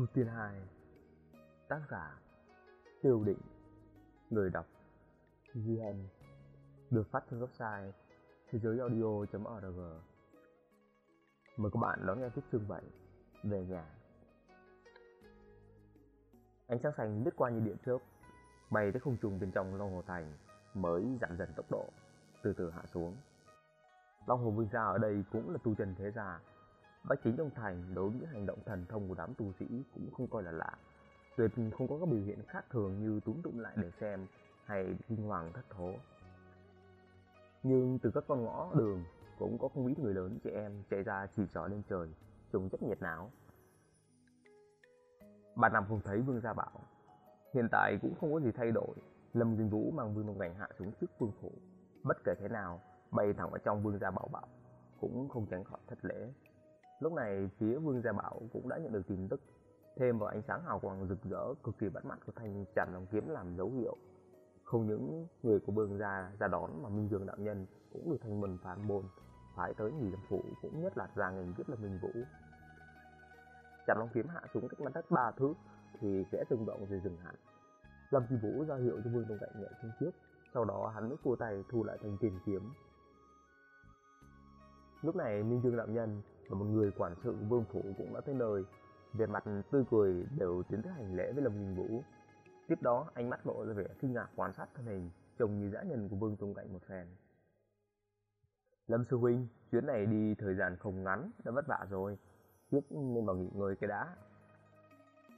Chu Tiên Hai, Tác giả Tiêu Định, Người đọc Duy Hân Được phát trên website thế giới audio.org Mời các bạn đón nghe tiếp chương 7 Về nhà. Ánh sáng xanh lướt qua như điện chớp Bay tới không trùng bên trong Long Hồ Thành Mới giảm dần tốc độ, Từ từ hạ xuống. Long Hồ Vương Gia ở đây cũng là tu trần thế gia Bách chính trong thành đối với hành động thần thông của đám tu sĩ cũng không coi là lạ. Tuyệt không có các biểu hiện khác thường như túm tụm lại để xem hay kinh hoàng thất thố. Nhưng từ các con ngõ đường cũng có không ít người lớn trẻ em chạy ra chỉ trỏ lên trời, trông rất nhiệt não. bà nằm không thấy Vương Gia Bảo. Hiện tại cũng không có gì thay đổi. Lâm Kinh Vũ mang Vương Mộc Cảnh hạ xuống trước vương phủ. Bất kể thế nào, bay thẳng vào trong Vương Gia Bảo Bảo cũng không tránh khỏi thất lễ. Lúc này phía Vương Gia Bảo cũng đã nhận được tin tức, Thêm vào ánh sáng hào quang rực rỡ cực kỳ bắt mắt của thanh chặt lòng kiếm làm dấu hiệu. Không những người của Vương Gia ra đón mà Minh Dương đạo nhân cũng được thanh mừng phản bồn, Phải tới nghỉ lâm phủ cũng nhất là ra ngành rất là Minh Vũ. Chặt lòng kiếm hạ xuống cách mặt đất ba thước thì sẽ rung động rồi dừng hẳn Lâm Phi Vũ ra hiệu cho Vương Đông Cạnh nhẹ xuống trước, Sau đó hắn mới cua tay thu lại thanh tiền kiếm. Lúc này Minh Dương đạo nhân và một người quản sự vương phủ cũng đã tới nơi. Về mặt tươi cười đều tiến tới hành lễ với lâm nghìn vũ. Tiếp đó, ánh mắt lộ ra vẻ kinh ngạc quan sát thân hình, trông như dã nhân của vương tung cạnh một phen. Lâm sư huynh, chuyến này đi thời gian không ngắn, đã vất vả rồi. Trước nên vào nghỉ ngơi cái đã.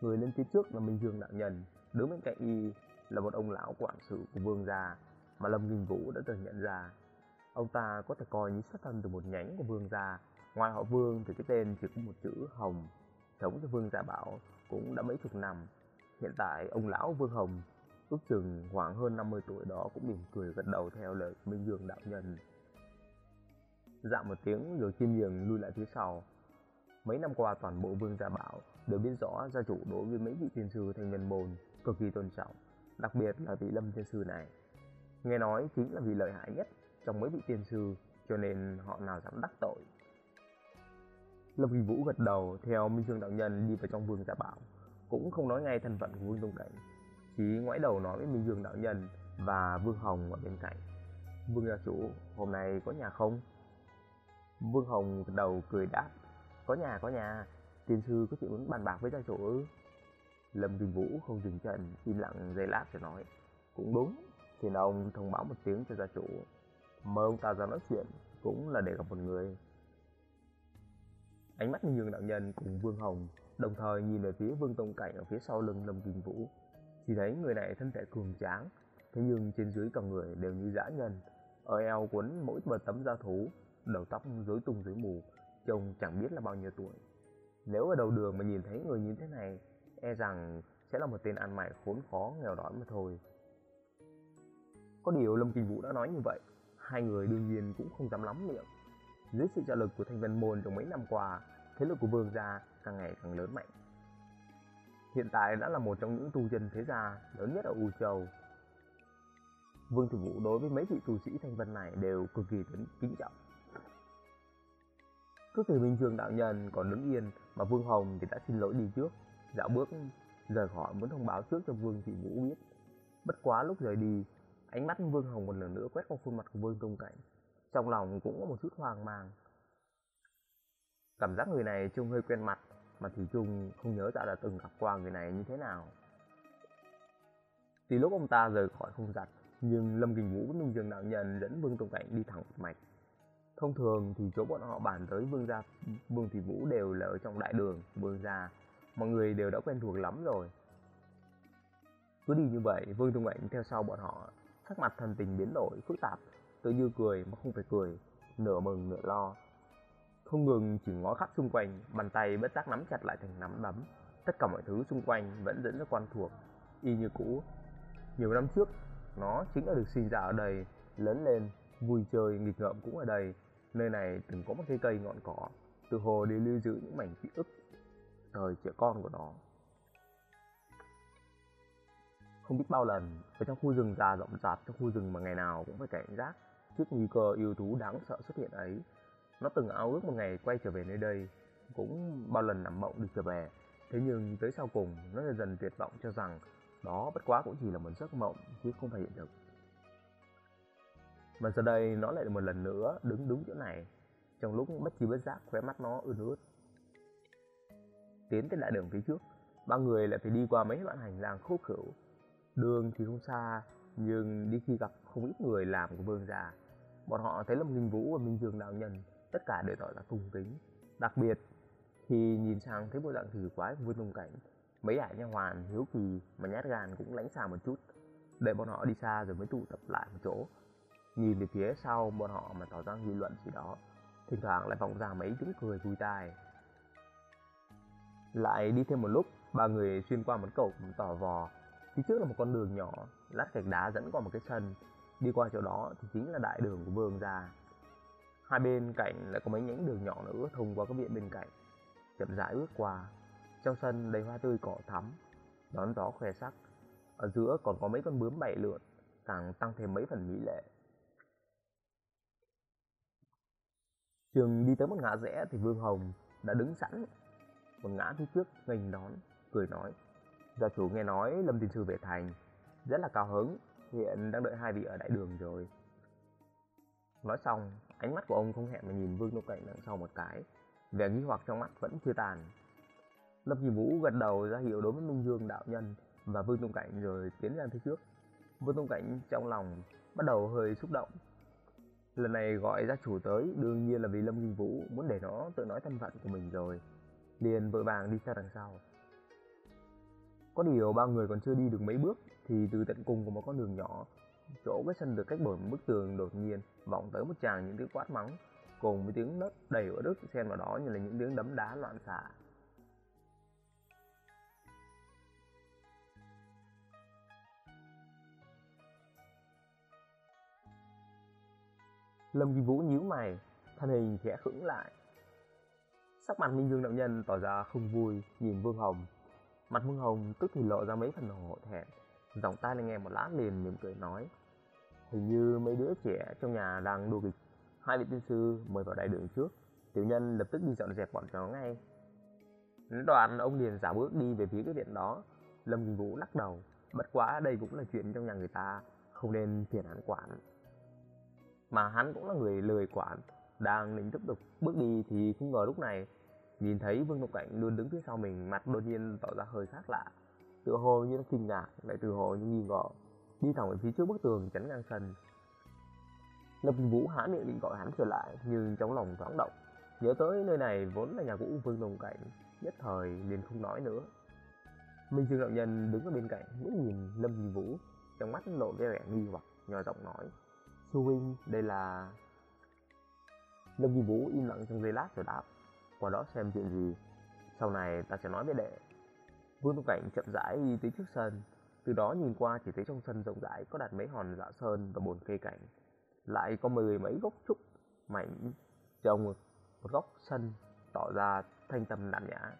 Người lên phía trước là minh dương đạo nhân, đứng bên cạnh y là một ông lão quản sự của vương gia mà lâm nghìn vũ đã từng nhận ra. Ông ta có thể coi như xuất thân từ một nhánh của vương gia Ngoài họ Vương thì cái tên chỉ có một chữ Hồng, sống cho Vương Gia Bảo cũng đã mấy chục năm. Hiện tại ông lão Vương Hồng ước chừng khoảng hơn 50 tuổi đó cũng mỉm cười gật đầu theo lời Minh Dương đạo nhân. Dạo một tiếng rồi chiêm nhường lui lại phía sau. Mấy năm qua toàn bộ Vương Gia Bảo đều biết rõ gia chủ đối với mấy vị tiên sư thành nhân môn cực kỳ tôn trọng, đặc biệt là vị Lâm tiên sư này. Nghe nói chính là vị lợi hại nhất trong mấy vị tiên sư, cho nên họ nào dám đắc tội Lâm Kỳ Vũ gật đầu theo Minh Dương đạo nhân đi vào trong vườn giả bảo, cũng không nói ngay thân phận của Vương Tông Cảnh, chỉ ngoái đầu nói với Minh Dương đạo nhân và Vương Hồng ở bên cạnh. Vương gia chủ, hôm nay có nhà không? Vương Hồng gật đầu cười đáp, có nhà có nhà, tiên sư có chuyện muốn bàn bạc với gia chủ ư? Lâm Kinh Vũ không dừng chân, im lặng giây lát rồi nói, cũng đúng, thì ông thông báo một tiếng cho gia chủ, mời ông ta ra nói chuyện, cũng là để gặp một người. Ánh mắt nhường đạo nhân cùng Vương Hồng đồng thời nhìn về phía Vương Tông Cảnh ở phía sau lưng Lâm Kinh Vũ. Chỉ thấy người này thân thể cường tráng, thế nhưng trên dưới cả người đều như dã nhân. Ở eo quấn mỗi bờ tấm da thú, đầu tóc rối tung rối mù, trông chẳng biết là bao nhiêu tuổi. Nếu ở đầu đường mà nhìn thấy người như thế này, e rằng sẽ là một tên ăn mày khốn khó nghèo đói mà thôi. Có điều Lâm Kinh Vũ đã nói như vậy, hai người đương nhiên cũng không dám lắm miệng. Dưới sự trợ lực của thành vân môn trong mấy năm qua, thế lực của vương gia càng ngày càng lớn mạnh. Hiện tại đã là một trong những tu chân thế gia lớn nhất ở U Châu. Vương Tử Vũ đối với mấy vị tu sĩ thanh vân này đều cực kỳ kính trọng. Cứ từ Minh Trường đạo nhân còn đứng yên mà Vương Hồng thì đã xin lỗi đi trước, dạo bước rời khỏi muốn thông báo trước cho Vương Thị Vũ biết. Bất quá lúc rời đi, ánh mắt Vương Hồng một lần nữa quét qua khuôn mặt của Vương Công Cảnh. Trong lòng cũng có một chút hoang mang. Cảm giác người này trông hơi quen mặt, Mà Thủy Trung không nhớ ra đã từng gặp qua người này như thế nào. Thì lúc ông ta rời khỏi không giặt Nhưng Lâm Kình Vũ với Minh Dương Đạo Nhân dẫn Vương Tông Cảnh đi thẳng một mạch. Thông thường thì chỗ bọn họ bàn tới Vương Gia, Vương Thủy Vũ đều là ở trong đại đường, Vương Gia. Mọi người đều đã quen thuộc lắm rồi. Cứ đi như vậy, Vương Tông Cảnh theo sau bọn họ, Sắc mặt thần tình biến đổi, phức tạp tự như cười mà không phải cười, nửa mừng nửa lo. Không ngừng chỉ ngó khắp xung quanh, bàn tay bất giác nắm chặt lại thành nắm đấm. Tất cả mọi thứ xung quanh vẫn dẫn rất quen thuộc, y như cũ. Nhiều năm trước, nó chính là được sinh ra ở đây, lớn lên, vui chơi, nghịch ngợm cũng ở đây. Nơi này từng có một cây cây ngọn cỏ, từ hồ để lưu giữ những mảnh ký ức thời trẻ con của nó. Không biết bao lần, ở trong khu rừng già rộng rạp, trong khu rừng mà ngày nào cũng phải cảnh giác, trước nguy cơ yêu thú đáng sợ xuất hiện ấy. Nó từng ao ước một ngày quay trở về nơi đây, cũng bao lần nằm mộng được trở về, Thế nhưng tới sau cùng nó dần dần tuyệt vọng cho rằng đó bất quá cũng chỉ là một giấc mộng chứ không phải hiện thực. Mà giờ đây nó lại một lần nữa đứng đúng chỗ này, trong lúc bất chi bất giác khóe mắt nó ươn ướt. Tiến tới đại đường phía trước, ba người lại phải đi qua mấy đoạn hành lang khúc khửu. Đường thì không xa, nhưng đi khi gặp không ít người làm của vương già. Bọn họ thấy Lâm Đình Vũ và Minh Dương đạo nhân, tất cả đều tỏ ra cung kính. Đặc biệt, khi nhìn sang thấy bộ dạng kỳ quái của Vương Cảnh, mấy ải nha hoàn hiếu kỳ mà nhát gan cũng lánh xa một chút, để bọn họ đi xa rồi mới tụ tập lại một chỗ. Nhìn về phía sau bọn họ mà tỏ ra nghị luận gì đó, thỉnh thoảng lại vọng ra mấy tiếng cười vui tai. Lại đi thêm một lúc, ba người xuyên qua một cầu tỏ vò, phía trước là một con đường nhỏ, lát gạch đá dẫn qua một cái sân, đi qua chỗ đó thì chính là đại đường của vương gia. Hai bên cạnh lại có mấy nhánh đường nhỏ nữa thông qua các viện bên cạnh, chậm rãi bước qua. Trong sân đầy hoa tươi cỏ thắm, đón gió khoe sắc. Ở giữa còn có mấy con bướm bảy lượn, càng tăng thêm mấy phần mỹ lệ. Trường đi tới một ngã rẽ thì Vương Hồng đã đứng sẵn một ngã phía trước nghênh đón, cười nói: "Gia chủ nghe nói Lâm tiên sư về thành, rất là cao hứng, hiện đang đợi hai vị ở đại đường rồi." Nói xong, ánh mắt của ông không hẹn mà nhìn Vương Nô Cảnh đằng sau một cái, vẻ nghi hoặc trong mắt vẫn chưa tàn. Lâm Kỳ Vũ gật đầu ra hiệu đối với Minh Dương đạo nhân và Vương Tông Cảnh rồi tiến ra phía trước. Vương Tông Cảnh trong lòng bắt đầu hơi xúc động. Lần này gọi gia chủ tới đương nhiên là vì Lâm Kinh Vũ muốn để nó tự nói thân phận của mình rồi. Liền vội vàng đi theo đằng sau. Có điều ba người còn chưa đi được mấy bước thì từ tận cùng của một con đường nhỏ, chỗ cái sân được cách bởi một bức tường đột nhiên vọng tới một tràng những tiếng quát mắng cùng với tiếng đất đầy ở đức xen vào đó như là những tiếng đấm đá loạn xạ. Lâm Kỳ Vũ nhíu mày, thân hình khẽ khựng lại. Sắc mặt Minh Dương đạo nhân tỏ ra không vui, nhìn Vương Hồng. Mặt Vương Hồng tức thì lộ ra mấy phần hổ thẹn, giọng tai lại nghe một lát liền mỉm cười nói: "Hình như mấy đứa trẻ trong nhà đang đùa kịch, hai vị tiên sư mời vào đại đường trước." Tiểu nhân lập tức đi dọn dẹp bọn chó ngay. Đoạn ông liền giả bước đi về phía cái viện đó. Lâm Kinh Vũ lắc đầu, bất quá đây cũng là chuyện trong nhà người ta, không nên phiền hắn quản mà hắn cũng là người lười quản đang định tiếp tục bước đi thì không ngờ lúc này nhìn thấy vương ngọc cảnh luôn đứng phía sau mình mặt đột nhiên tỏ ra hơi khác lạ tựa hồ như nó kinh ngạc lại tựa hồ như nghi ngờ. Đi thẳng về phía trước bức tường chắn ngang sân. Lâm kinh vũ há miệng định gọi hắn trở lại nhưng trong lòng thoáng động. Nhớ tới nơi này vốn là nhà cũ vương đồng cảnh nhất thời liền không nói nữa. Minh dương đạo nhân đứng ở bên cạnh ngước nhìn lâm kinh vũ trong mắt lộ vẻ vẻ nghi hoặc nhỏ giọng nói Sư huynh, đây là... Lâm Ghi Vũ im lặng trong giây lát rồi đáp Qua đó xem chuyện gì. Sau này ta sẽ nói với đệ. Vương Tông Cảnh chậm rãi đi tới trước sân Từ đó nhìn qua chỉ thấy trong sân rộng rãi Có đặt mấy hòn dạ sơn và bồn cây cảnh. Lại có mười mấy gốc trúc mảnh Trồng một góc sân Tỏ ra thanh tâm đạm nhã.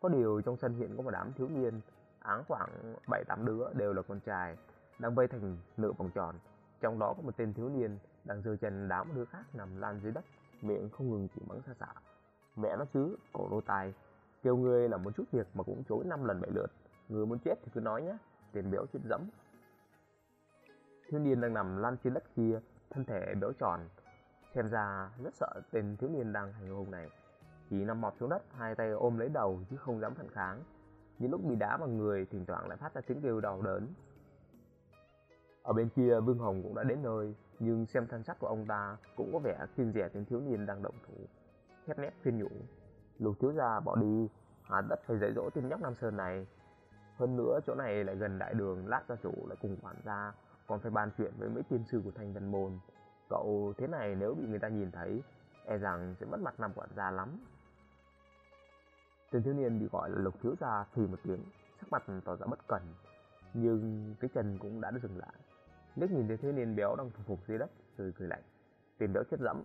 Có điều trong sân hiện có một đám thiếu niên Áng khoảng 7-8 đứa đều là con trai Đang vây thành nửa vòng tròn. Trong đó có một tên thiếu niên đang giơ chân đá một đứa khác nằm lan dưới đất, miệng không ngừng chỉ mắng xa xả. Mẹ nó chứ, cổ nô tai, kêu ngươi làm một chút việc mà cũng chối năm lần bảy lượt. Ngươi muốn chết thì cứ nói nhé, tiền béo chết dẫm. Thiếu niên đang nằm lăn trên đất kia, thân thể béo tròn. Xem ra rất sợ tên thiếu niên đang hành hung này. Chỉ nằm mọt xuống đất, hai tay ôm lấy đầu chứ không dám phản kháng. Những lúc bị đá vào người, thỉnh thoảng lại phát ra tiếng kêu đau đớn, ở bên kia Vương Hồng cũng đã đến nơi, nhưng xem thân sắc của ông ta cũng có vẻ kiên rẻ tên thiếu niên đang động thủ. Khép nét khuyên nhủ, lục thiếu gia bỏ đi, hà đất phải dạy dỗ tên nhóc Nam Sơn này. Hơn nữa chỗ này lại gần đại đường, lát gia chủ lại cùng quản gia, còn phải bàn chuyện với mấy tiên sư của thanh vân môn. Cậu thế này nếu bị người ta nhìn thấy, e rằng sẽ mất mặt nam quản gia lắm. Tên thiếu niên bị gọi là lục thiếu gia thì một tiếng, sắc mặt tỏ ra bất cẩn, nhưng cái chân cũng đã dừng lại. Liếc nhìn thấy thiếu niên béo đang phục phục dưới đất rồi cười lạnh. Tiền béo chết dẫm.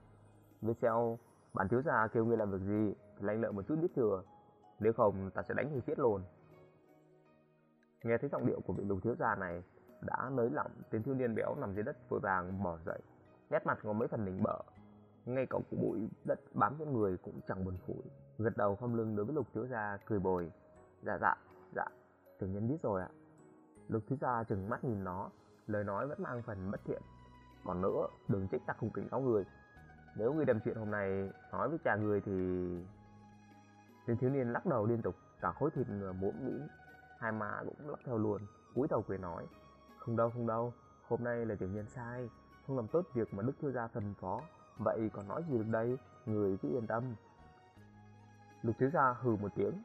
Với xeo, bản thiếu gia kêu ngươi làm việc gì, phải lanh lợi một chút biết thừa, Nếu không ta sẽ đánh thì chết luôn. Nghe thấy giọng điệu của vị lục thiếu gia này đã nới lỏng, tên thiếu niên béo nằm dưới đất vội vàng bỏ dậy. Nét mặt có mấy phần nỉnh bợ. Ngay cả củ bụi đất bám trên người cũng chẳng buồn phủi. Gật đầu không lưng đối với lục thiếu gia cười bồi. Dạ dạ, dạ, tiểu nhân biết rồi ạ. Lục thiếu gia chừng mắt nhìn nó, lời nói vẫn mang phần bất thiện. Còn nữa, đừng trách ta không kính cáo người. Nếu ngươi đem chuyện hôm nay nói với cha người thì... Tên thiếu niên lắc đầu liên tục, cả khối thịt mũm mỹ, hai má cũng lắc theo luôn, cúi đầu cười nói. Không đâu, không đâu, hôm nay là tiểu nhân sai, không làm tốt việc mà Đức Thiếu Gia phân phó, vậy còn nói gì được đây, người cứ yên tâm. Lục Thiếu Gia hừ một tiếng,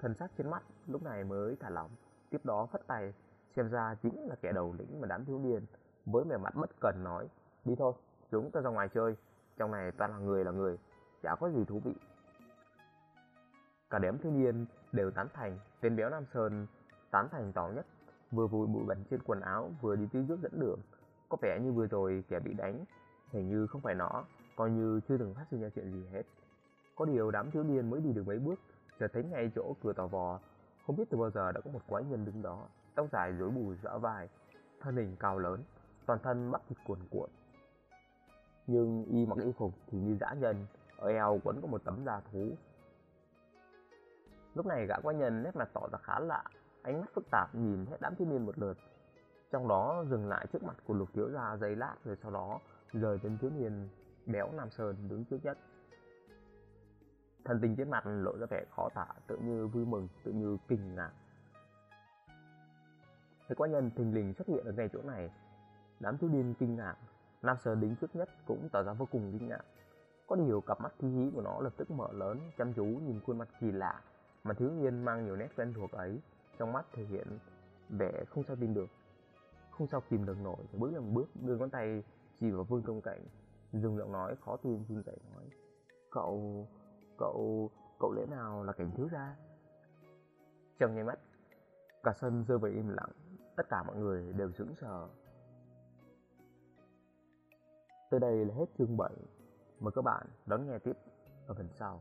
thần sắc trên mắt lúc này mới thả lỏng, tiếp đó phất tay, xem ra chính là kẻ đầu lĩnh mà đám thiếu niên, với vẻ mặt bất cần nói, đi thôi, chúng ta ra ngoài chơi, trong này toàn là người là người, chả có gì thú vị. Cả đám thiếu niên đều tán thành, tên béo Nam Sơn tán thành tỏ nhất, vừa vùi bụi bẩn trên quần áo vừa đi tí trước dẫn đường. Có vẻ như vừa rồi kẻ bị đánh, hình như không phải nó, coi như chưa từng phát sinh ra chuyện gì hết. Có điều đám thiếu niên mới đi được mấy bước, chợt thấy ngay chỗ cửa tò vò, không biết từ bao giờ đã có một quái nhân đứng đó, tóc dài rối bù rõ vai, thân hình cao lớn, toàn thân bắp thịt cuồn cuộn. Nhưng y mặc y phục thì như dã nhân, ở eo quấn có một tấm da thú. Lúc này gã quái nhân nét mặt tỏ ra khá lạ, ánh mắt phức tạp nhìn hết đám thiếu niên một lượt. Trong đó dừng lại trước mặt của lục thiếu gia giây lát rồi sau đó rời đến thiếu niên béo Nam Sơn đứng trước nhất. Thần tình trên mặt lộ ra vẻ khó tả, tự như vui mừng, tự như kinh ngạc. Thấy quái nhân thình lình xuất hiện ở ngay chỗ này, đám thiếu niên kinh ngạc, Nam Sơn đứng trước nhất cũng tỏ ra vô cùng kinh ngạc. Có điều cặp mắt thi hí của nó lập tức mở lớn, chăm chú nhìn khuôn mặt kỳ lạ mà thiếu niên mang nhiều nét quen thuộc ấy, trong mắt thể hiện vẻ không sao tin được. Không sao kìm được nổi, thì bước làm bước đưa ngón tay chỉ vào Vương Công Cảnh, dùng giọng nói khó tin run rẩy nói: "Cậu, cậu, cậu lẽ nào là cảnh thiếu gia?" Trong nháy mắt, cả sân rơi vào im lặng, tất cả mọi người đều sững sờ. Tới đây là hết chương 7. Mời các bạn đón nghe tiếp ở phần sau.